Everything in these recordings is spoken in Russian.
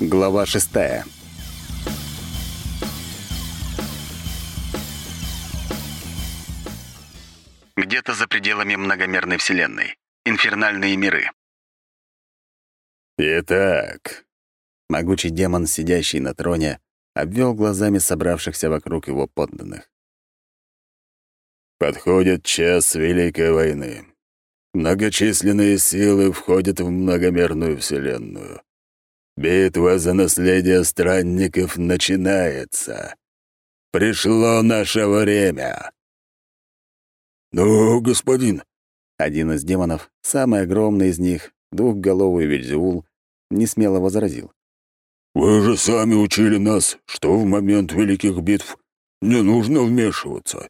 Глава шестая. Где-то за пределами многомерной вселенной. Инфернальные миры. Итак, могучий демон, сидящий на троне, обвел глазами собравшихся вокруг его подданных. Подходит час Великой войны. Многочисленные силы входят в многомерную вселенную. Битва за наследие странников начинается. Пришло наше время. «Ну, господин...» Один из демонов, самый огромный из них, двухголовый Вельзеул, несмело возразил. «Вы же сами учили нас, что в момент великих битв не нужно вмешиваться.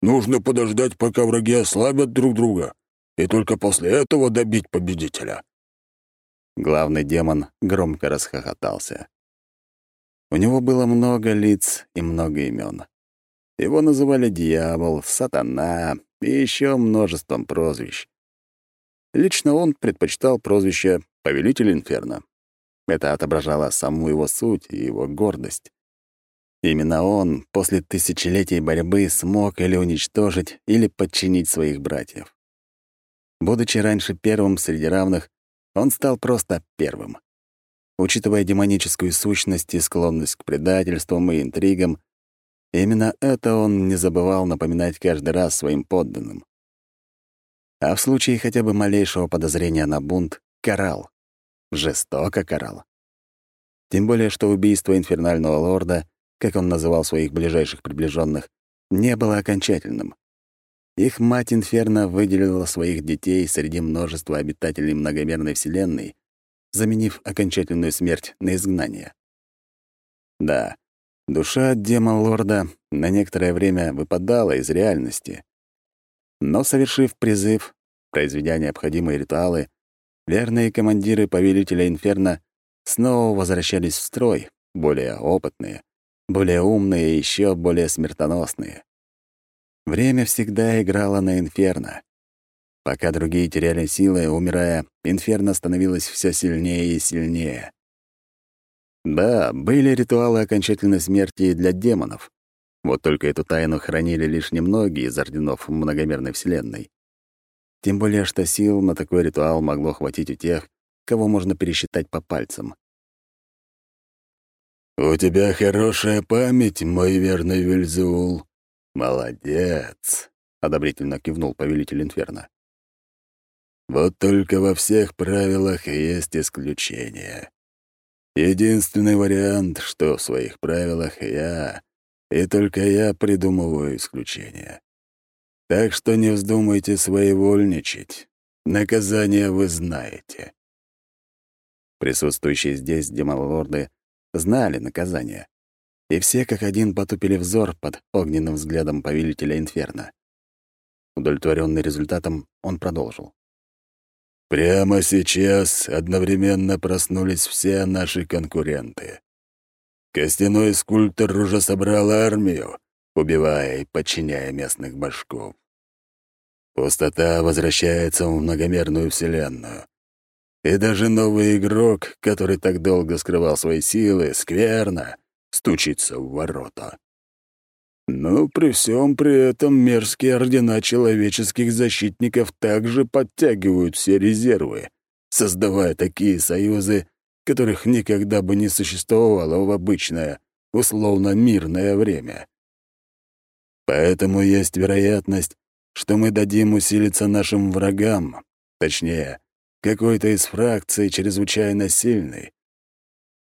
Нужно подождать, пока враги ослабят друг друга, и только после этого добить победителя». Главный демон громко расхохотался. У него было много лиц и много имен. Его называли дьявол, сатана и еще множеством прозвищ. Лично он предпочитал прозвище «Повелитель Инферно». Это отображало саму его суть и его гордость. Именно он после тысячелетий борьбы смог или уничтожить, или подчинить своих братьев. Будучи раньше первым среди равных, он стал просто первым. Учитывая демоническую сущность и склонность к предательствам и интригам, именно это он не забывал напоминать каждый раз своим подданным. А в случае хотя бы малейшего подозрения на бунт — карал. Жестоко карал. Тем более, что убийство инфернального лорда, как он называл своих ближайших приближенных, не было окончательным. Их мать Инферно выделила своих детей среди множества обитателей многомерной Вселенной, заменив окончательную смерть на изгнание. Да, душа демон-лорда на некоторое время выпадала из реальности. Но, совершив призыв, произведя необходимые ритуалы, верные командиры повелителя Инферно снова возвращались в строй, более опытные, более умные и еще более смертоносные. Время всегда играло на Инферно. Пока другие теряли силы, умирая, Инферно становилось все сильнее и сильнее. Да, были ритуалы окончательной смерти для демонов. Вот только эту тайну хранили лишь немногие из орденов многомерной вселенной. Тем более, что сил на такой ритуал могло хватить у тех, кого можно пересчитать по пальцам. «У тебя хорошая память, мой верный Вильзеул», «Молодец!» — одобрительно кивнул повелитель Инферно. «Вот только во всех правилах есть исключения. Единственный вариант, что в своих правилах я, и только я придумываю исключения. Так что не вздумайте своевольничать. Наказание вы знаете». Присутствующие здесь демонлорды знали наказание и все как один потупили взор под огненным взглядом повелителя Инферно. Удовлетворенный результатом, он продолжил. «Прямо сейчас одновременно проснулись все наши конкуренты. Костяной скульптор уже собрал армию, убивая и подчиняя местных башков. Пустота возвращается в многомерную вселенную. И даже новый игрок, который так долго скрывал свои силы, скверно, стучится в ворота. Но при всем при этом мерзкие ордена человеческих защитников также подтягивают все резервы, создавая такие союзы, которых никогда бы не существовало в обычное, условно-мирное время. Поэтому есть вероятность, что мы дадим усилиться нашим врагам, точнее, какой-то из фракций чрезвычайно сильной,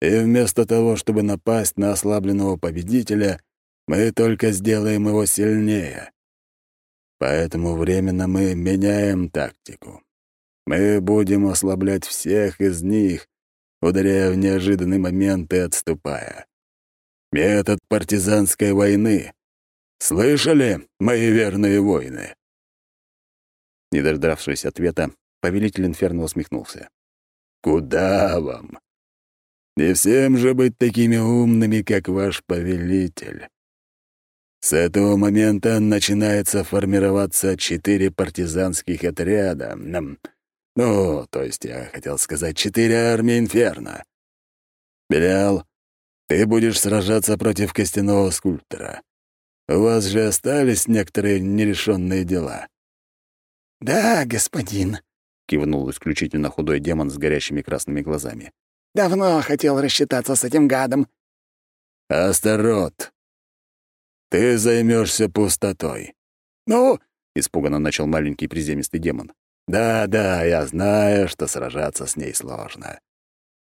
и вместо того, чтобы напасть на ослабленного победителя, мы только сделаем его сильнее. Поэтому временно мы меняем тактику. Мы будем ослаблять всех из них, ударяя в неожиданный момент и отступая. Метод партизанской войны. Слышали, мои верные воины?» Не дождавшись ответа, повелитель Инферно усмехнулся. «Куда вам? Не всем же быть такими умными, как ваш повелитель. С этого момента начинается формироваться четыре партизанских отряда. Ну, то есть я хотел сказать четыре армии Инферно. «Белял, ты будешь сражаться против костяного скульптора. У вас же остались некоторые нерешенные дела». «Да, господин», — кивнул исключительно худой демон с горящими красными глазами. «Давно хотел рассчитаться с этим гадом». «Астарот, ты займешься пустотой». «Ну?» — испуганно начал маленький приземистый демон. «Да-да, я знаю, что сражаться с ней сложно.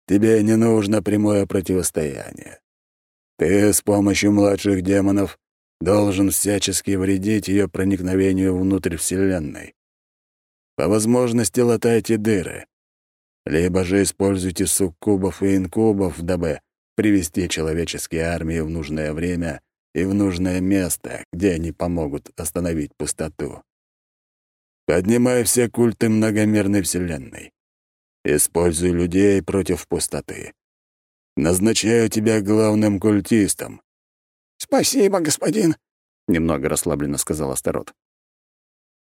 Тебе не нужно прямое противостояние. Ты с помощью младших демонов должен всячески вредить ее проникновению внутрь Вселенной. По возможности латайте дыры. Либо же используйте суккубов и инкубов, дабы привести человеческие армии в нужное время и в нужное место, где они помогут остановить пустоту. Поднимай все культы многомерной Вселенной. Используй людей против пустоты. Назначаю тебя главным культистом. «Спасибо, господин», — немного расслабленно сказал Астарот.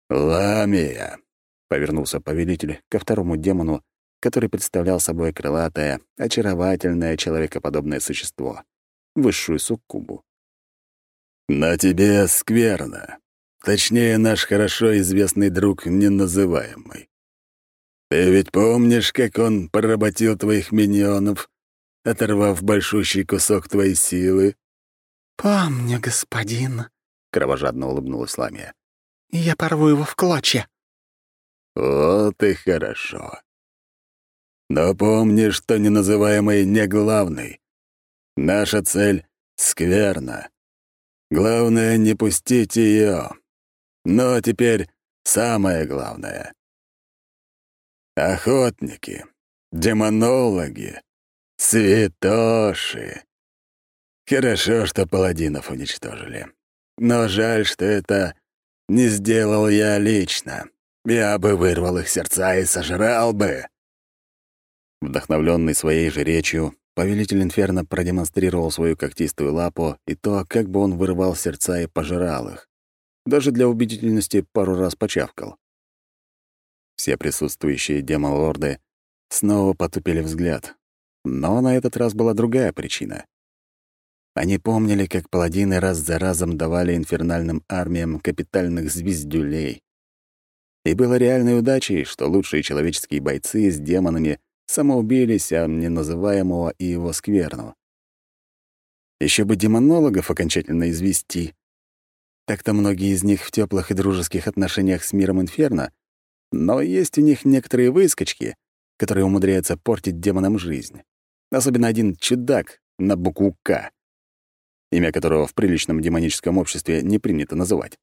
«Ламия», — повернулся повелитель ко второму демону, который представлял собой крылатое, очаровательное человекоподобное существо, высшую суккубу. «На тебе скверно. Точнее, наш хорошо известный друг неназываемый. Ты ведь помнишь, как он поработил твоих миньонов, оторвав большущий кусок твоей силы?» «Помню, господин», — кровожадно улыбнулась Ламия. «Я порву его в клочья». «Вот и хорошо. Но помни, что неназываемый не главный. Наша цель — скверна. Главное — не пустить ее. Но теперь самое главное. Охотники, демонологи, святоши. Хорошо, что паладинов уничтожили. Но жаль, что это не сделал я лично. Я бы вырвал их сердца и сожрал бы. Вдохновленный своей же речью, повелитель Инферно продемонстрировал свою когтистую лапу и то, как бы он вырвал сердца и пожирал их. Даже для убедительности пару раз почавкал. Все присутствующие демон-лорды снова потупили взгляд. Но на этот раз была другая причина. Они помнили, как паладины раз за разом давали инфернальным армиям капитальных звездюлей. И было реальной удачей, что лучшие человеческие бойцы с демонами самоубились, а неназываемого и его скверну. Еще бы демонологов окончательно извести. Так-то многие из них в теплых и дружеских отношениях с миром Инферно, но есть у них некоторые выскочки, которые умудряются портить демонам жизнь. Особенно один чудак на букву «К», имя которого в приличном демоническом обществе не принято называть.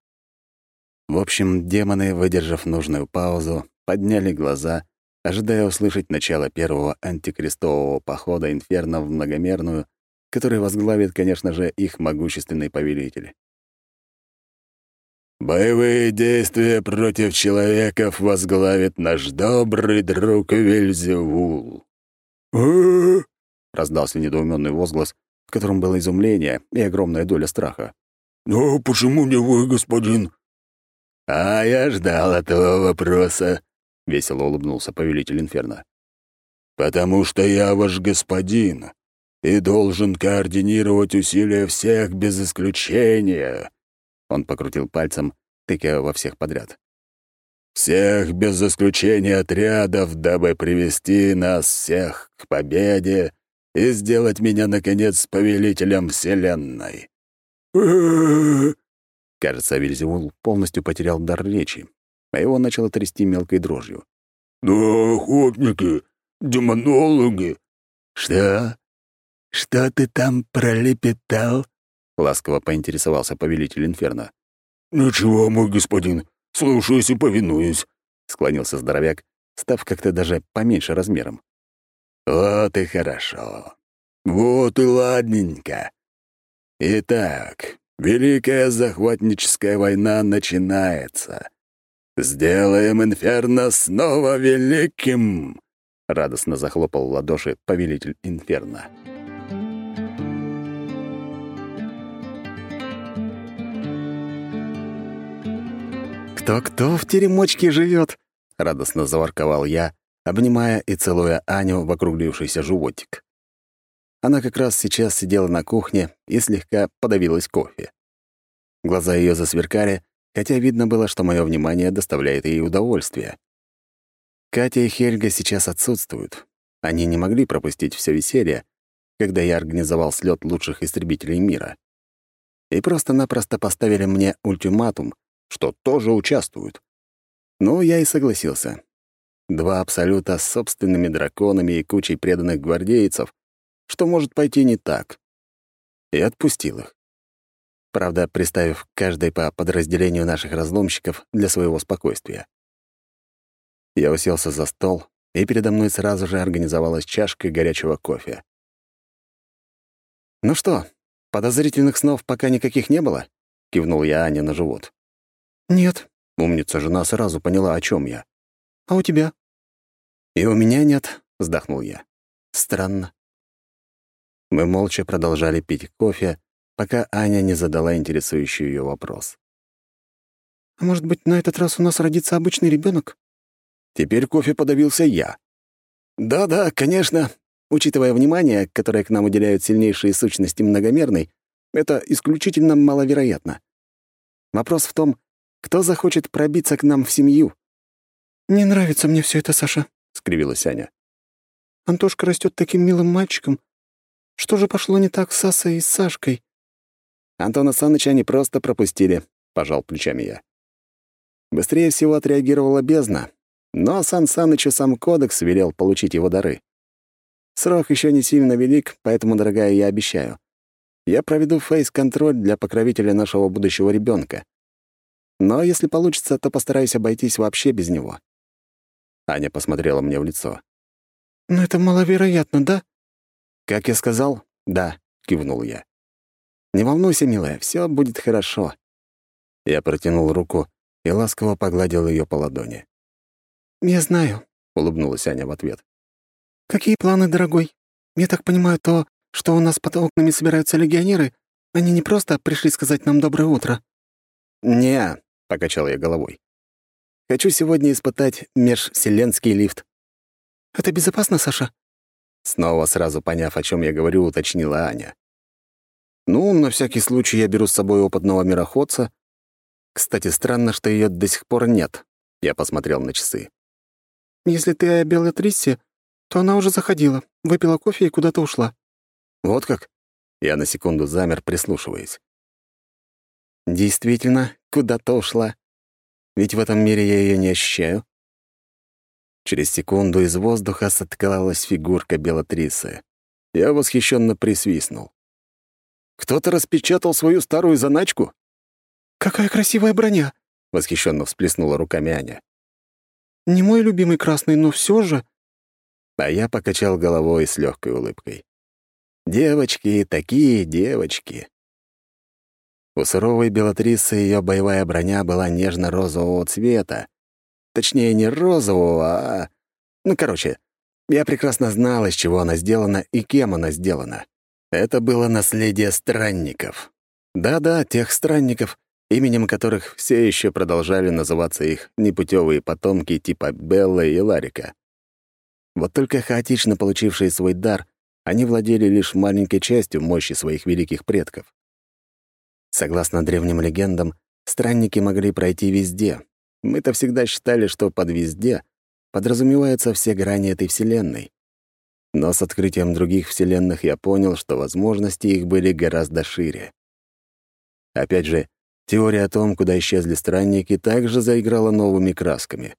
В общем, демоны, выдержав нужную паузу, подняли глаза ожидая услышать начало первого антикрестового похода Инферно в многомерную, который возглавит, конечно же, их могущественный повелитель. «Боевые действия против человеков возглавит наш добрый друг Вельзевул». раздался недоуменный возглас, в котором было изумление и огромная доля страха. «Но почему не вы, господин?» «А я ждал этого вопроса», — весело улыбнулся повелитель Инферно. «Потому что я ваш господин и должен координировать усилия всех без исключения». Он покрутил пальцем, тыкая во всех подряд. «Всех без исключения отрядов, дабы привести нас всех к победе и сделать меня, наконец, повелителем Вселенной». Кажется, Вильзевул полностью потерял дар речи а его начало трясти мелкой дрожью. «Да охотники, демонологи». «Что? Что ты там пролепетал?» — ласково поинтересовался повелитель Инферно. «Ничего, мой господин, слушаюсь и повинуюсь», — склонился здоровяк, став как-то даже поменьше размером. «Вот и хорошо. Вот и ладненько. Итак, Великая захватническая война начинается. «Сделаем Инферно снова великим!» — радостно захлопал в ладоши повелитель Инферно. «Кто-кто в теремочке живет? радостно заворковал я, обнимая и целуя Аню в округлившийся животик. Она как раз сейчас сидела на кухне и слегка подавилась кофе. Глаза ее засверкали, хотя видно было, что мое внимание доставляет ей удовольствие. Катя и Хельга сейчас отсутствуют. Они не могли пропустить все веселье, когда я организовал слет лучших истребителей мира. И просто-напросто поставили мне ультиматум, что тоже участвуют. Ну, я и согласился. Два абсолюта с собственными драконами и кучей преданных гвардейцев, что может пойти не так. И отпустил их. Правда, приставив каждой по подразделению наших разломщиков для своего спокойствия. Я уселся за стол, и передо мной сразу же организовалась чашка горячего кофе. «Ну что, подозрительных снов пока никаких не было?» — кивнул я Ане на живот. «Нет», — умница жена сразу поняла, о чем я. «А у тебя?» «И у меня нет», — вздохнул я. «Странно». Мы молча продолжали пить кофе, пока Аня не задала интересующий ее вопрос. «А может быть, на этот раз у нас родится обычный ребенок? Теперь кофе подавился я. «Да-да, конечно. Учитывая внимание, которое к нам уделяют сильнейшие сущности многомерной, это исключительно маловероятно. Вопрос в том, кто захочет пробиться к нам в семью?» «Не нравится мне все это, Саша», — скривилась Аня. «Антошка растет таким милым мальчиком. Что же пошло не так с Асой и с Сашкой?» Антона Саныча они просто пропустили, — пожал плечами я. Быстрее всего отреагировала бездна, но Сан Санычу сам кодекс велел получить его дары. Срок еще не сильно велик, поэтому, дорогая, я обещаю. Я проведу фейс-контроль для покровителя нашего будущего ребенка. Но если получится, то постараюсь обойтись вообще без него. Аня посмотрела мне в лицо. «Но это маловероятно, да?» «Как я сказал, да», — кивнул я. «Не волнуйся, милая, все будет хорошо». Я протянул руку и ласково погладил ее по ладони. «Я знаю», — улыбнулась Аня в ответ. «Какие планы, дорогой? Я так понимаю, то, что у нас под окнами собираются легионеры, они не просто пришли сказать нам доброе утро?» «Не», — покачал я головой. «Хочу сегодня испытать межвселенский лифт». «Это безопасно, Саша?» Снова сразу поняв, о чем я говорю, уточнила Аня. «Ну, на всякий случай я беру с собой опытного мироходца. Кстати, странно, что ее до сих пор нет». Я посмотрел на часы. «Если ты о Белатриссе, то она уже заходила, выпила кофе и куда-то ушла». «Вот как?» Я на секунду замер, прислушиваясь. «Действительно, куда-то ушла. Ведь в этом мире я ее не ощущаю». Через секунду из воздуха соткалась фигурка Белатрисы. Я восхищенно присвистнул. «Кто-то распечатал свою старую заначку?» «Какая красивая броня!» — восхищенно всплеснула руками Аня. Не мой любимый красный, но все же...» А я покачал головой с легкой улыбкой. «Девочки, такие девочки!» У суровой Белатрисы ее боевая броня была нежно-розового цвета. Точнее, не розового, а... Ну, короче, я прекрасно знал, из чего она сделана и кем она сделана. Это было наследие странников. Да-да, тех странников, именем которых все еще продолжали называться их непутевые потомки типа Белла и Ларика. Вот только хаотично получившие свой дар, они владели лишь маленькой частью мощи своих великих предков. Согласно древним легендам, странники могли пройти везде. Мы-то всегда считали, что под «везде» подразумеваются все грани этой Вселенной. Но с открытием других Вселенных я понял, что возможности их были гораздо шире. Опять же, Теория о том, куда исчезли странники, также заиграла новыми красками.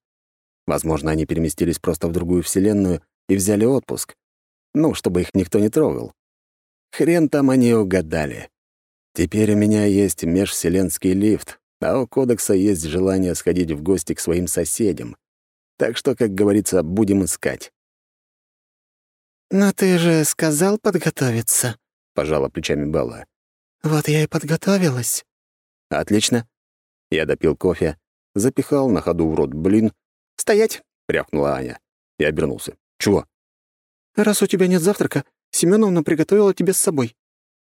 Возможно, они переместились просто в другую вселенную и взяли отпуск. Ну, чтобы их никто не трогал. Хрен там они угадали. Теперь у меня есть межвселенский лифт, а у Кодекса есть желание сходить в гости к своим соседям. Так что, как говорится, будем искать. «Но ты же сказал подготовиться», — пожала плечами Белла. «Вот я и подготовилась». «Отлично». Я допил кофе, запихал на ходу в рот блин. «Стоять!» — рявкнула Аня. Я обернулся. «Чего?» «Раз у тебя нет завтрака, Семеновна приготовила тебе с собой».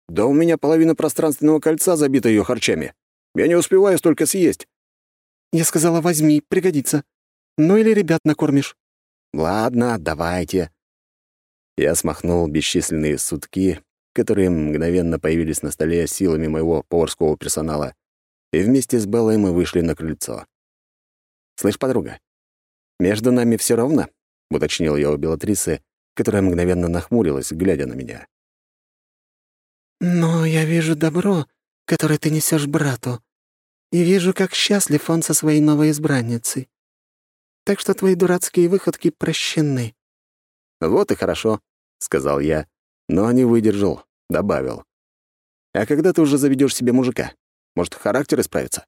«Да у меня половина пространственного кольца забита ее харчами. Я не успеваю столько съесть». «Я сказала, возьми, пригодится. Ну или ребят накормишь». «Ладно, давайте». Я смахнул бесчисленные сутки, которые мгновенно появились на столе силами моего поварского персонала, и вместе с Беллой мы вышли на крыльцо. «Слышь, подруга, между нами все ровно?» — уточнил я у Белатрисы, которая мгновенно нахмурилась, глядя на меня. «Но я вижу добро, которое ты несешь брату, и вижу, как счастлив он со своей новой избранницей. Так что твои дурацкие выходки прощены». «Вот и хорошо», — сказал я, но не выдержал, добавил. «А когда ты уже заведешь себе мужика? Может, характер исправится?»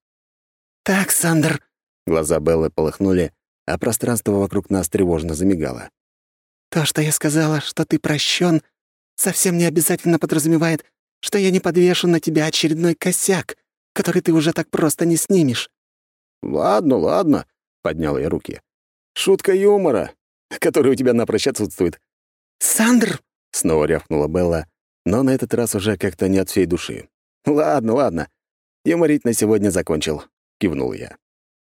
«Так, Сандер...» Глаза Беллы полыхнули, а пространство вокруг нас тревожно замигало. «То, что я сказала, что ты прощен, совсем не обязательно подразумевает, что я не подвешу на тебя очередной косяк, который ты уже так просто не снимешь». «Ладно, ладно», — поднял я руки. «Шутка юмора, который у тебя напрочь отсутствует». «Сандр!» — снова рявкнула Белла, но на этот раз уже как-то не от всей души. «Ладно, ладно. Юморить на сегодня закончил», — кивнул я.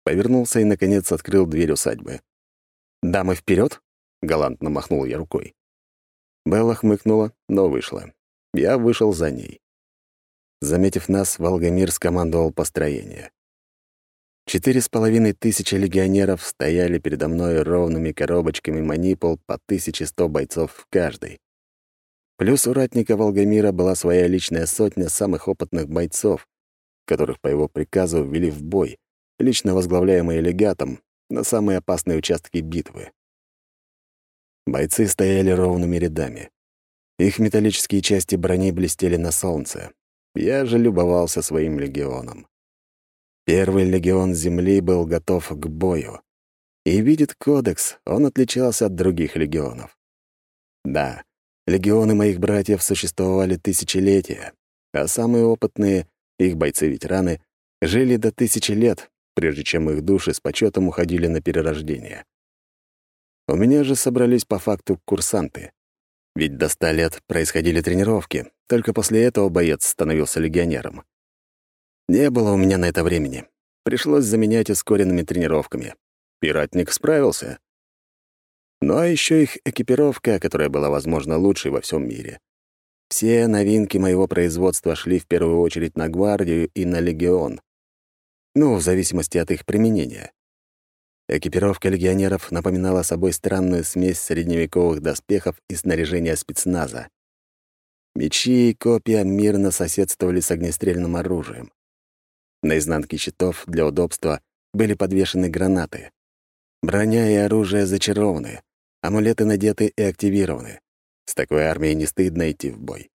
Повернулся и, наконец, открыл дверь усадьбы. «Дамы, вперед! галантно махнул я рукой. Белла хмыкнула, но вышла. Я вышел за ней. Заметив нас, Волгомир скомандовал построение. Четыре с половиной тысячи легионеров стояли передо мной ровными коробочками манипул по 1100 бойцов в каждой. Плюс у ратника Волгомира была своя личная сотня самых опытных бойцов, которых по его приказу ввели в бой, лично возглавляемые легатом, на самые опасные участки битвы. Бойцы стояли ровными рядами. Их металлические части брони блестели на солнце. Я же любовался своим легионом. Первый легион Земли был готов к бою. И видит кодекс, он отличался от других легионов. Да, легионы моих братьев существовали тысячелетия, а самые опытные, их бойцы-ветераны, жили до тысячи лет, прежде чем их души с почетом уходили на перерождение. У меня же собрались по факту курсанты. Ведь до ста лет происходили тренировки, только после этого боец становился легионером. Не было у меня на это времени. Пришлось заменять ускоренными тренировками. Пиратник справился. Ну а еще их экипировка, которая была, возможно, лучшей во всем мире. Все новинки моего производства шли в первую очередь на гвардию и на легион. Ну, в зависимости от их применения. Экипировка легионеров напоминала собой странную смесь средневековых доспехов и снаряжения спецназа. Мечи и копья мирно соседствовали с огнестрельным оружием. На изнанке щитов для удобства были подвешены гранаты. Броня и оружие зачарованы, амулеты надеты и активированы. С такой армией не стыдно идти в бой.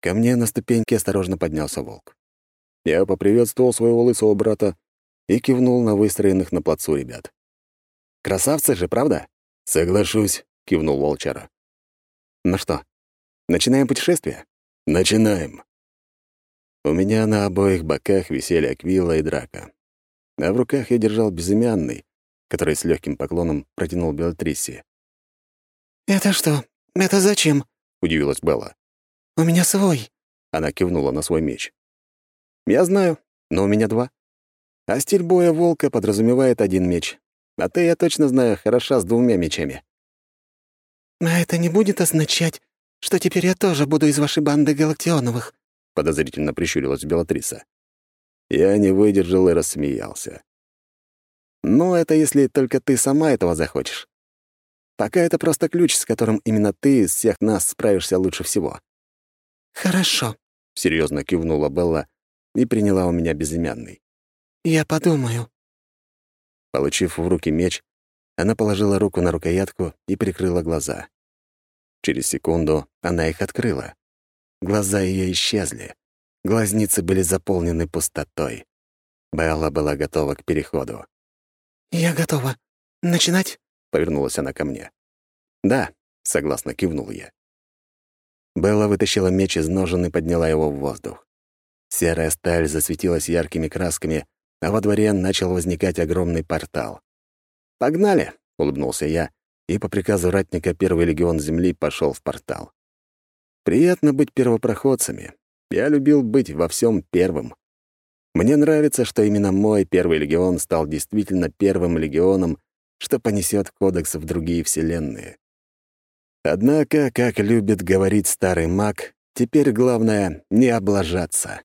Ко мне на ступеньке осторожно поднялся волк. Я поприветствовал своего лысого брата и кивнул на выстроенных на плацу ребят. «Красавцы же, правда?» «Соглашусь», — кивнул волчара. «Ну что, начинаем путешествие?» «Начинаем». У меня на обоих боках висели Аквила и Драка, а в руках я держал безымянный, который с легким поклоном протянул Белатриссе. «Это что? Это зачем?» — удивилась Белла. «У меня свой». Она кивнула на свой меч. «Я знаю, но у меня два. А стиль боя волка подразумевает один меч. А ты, я точно знаю, хороша с двумя мечами». «А это не будет означать, что теперь я тоже буду из вашей банды Галактионовых?» — подозрительно прищурилась Белатриса. Я не выдержал и рассмеялся. «Ну, это если только ты сама этого захочешь. Пока это просто ключ, с которым именно ты из всех нас справишься лучше всего». «Хорошо», — серьезно кивнула Белла и приняла у меня безымянный. «Я подумаю». Получив в руки меч, она положила руку на рукоятку и прикрыла глаза. Через секунду она их открыла. Глаза ее исчезли. Глазницы были заполнены пустотой. Белла была готова к переходу. «Я готова. Начинать?» — повернулась она ко мне. «Да», — согласно кивнул я. Белла вытащила меч из ножен и подняла его в воздух. Серая сталь засветилась яркими красками, а во дворе начал возникать огромный портал. «Погнали!» — улыбнулся я, и по приказу ратника Первый легион Земли пошел в портал. Приятно быть первопроходцами. Я любил быть во всем первым. Мне нравится, что именно мой Первый легион стал действительно первым легионом, что понесет кодекс в другие вселенные. Однако, как любит говорить старый маг, теперь главное — не облажаться.